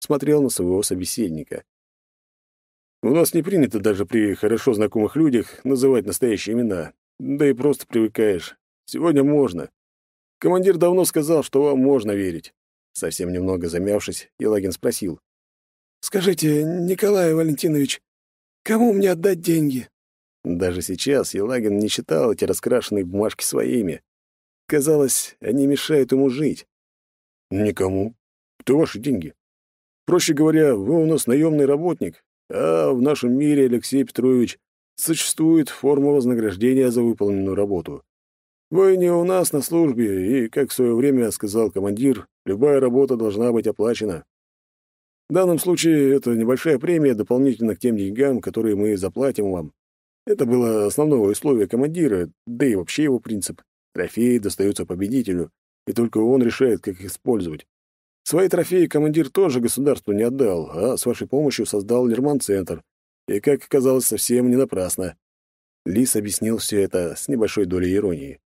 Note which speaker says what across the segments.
Speaker 1: смотрел на своего собеседника. У нас не принято даже при хорошо знакомых людях называть настоящие имена, да и просто привыкаешь. Сегодня можно. Командир давно сказал, что вам можно верить. Совсем немного замявшись, Елагин спросил.
Speaker 2: «Скажите, Николай Валентинович, кому мне отдать деньги?»
Speaker 1: Даже сейчас Елагин не считал эти раскрашенные бумажки своими. Казалось, они мешают ему жить. «Никому. Это ваши деньги. Проще говоря, вы у нас наемный работник, а в нашем мире, Алексей Петрович, существует форма вознаграждения за выполненную работу. Вы не у нас на службе, и, как в свое время сказал командир, любая работа должна быть оплачена. В данном случае это небольшая премия дополнительно к тем деньгам, которые мы заплатим вам. Это было основное условие командира, да и вообще его принцип. Трофеи достаются победителю, и только он решает, как их использовать. Свои трофеи командир тоже государству не отдал, а с вашей помощью создал Лерман-центр. И, как оказалось, совсем не напрасно. Лис объяснил все это с небольшой долей иронии.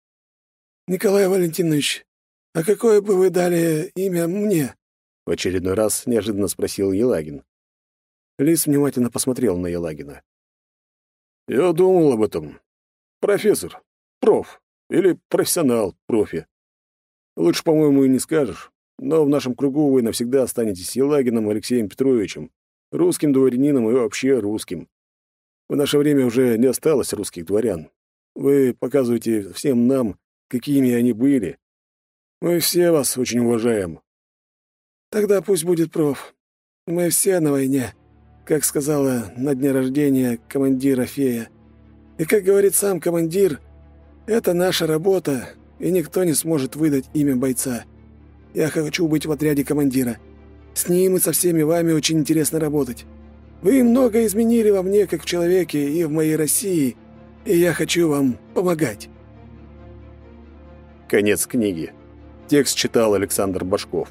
Speaker 2: «Николай Валентинович, а какое бы вы дали имя мне?»
Speaker 1: В очередной раз неожиданно спросил Елагин. Лис внимательно посмотрел на Елагина. «Я думал об этом. Профессор, проф или профессионал, профи. Лучше, по-моему, и не скажешь. Но в нашем кругу вы навсегда останетесь Елагином Алексеем Петровичем, русским дворянином и вообще русским. В наше время уже не осталось русских дворян. Вы показываете всем нам, какими они были. Мы все вас очень уважаем.
Speaker 2: Тогда пусть будет проф. Мы все на войне, как сказала на дне рождения командира фея. И как говорит сам командир, это наша работа, и никто не сможет выдать имя бойца. Я хочу быть в отряде командира. С ним и со всеми вами очень интересно работать. Вы много изменили во мне, как в человеке, и в моей России, и я хочу вам помогать».
Speaker 1: Конец книги. Текст читал Александр Башков.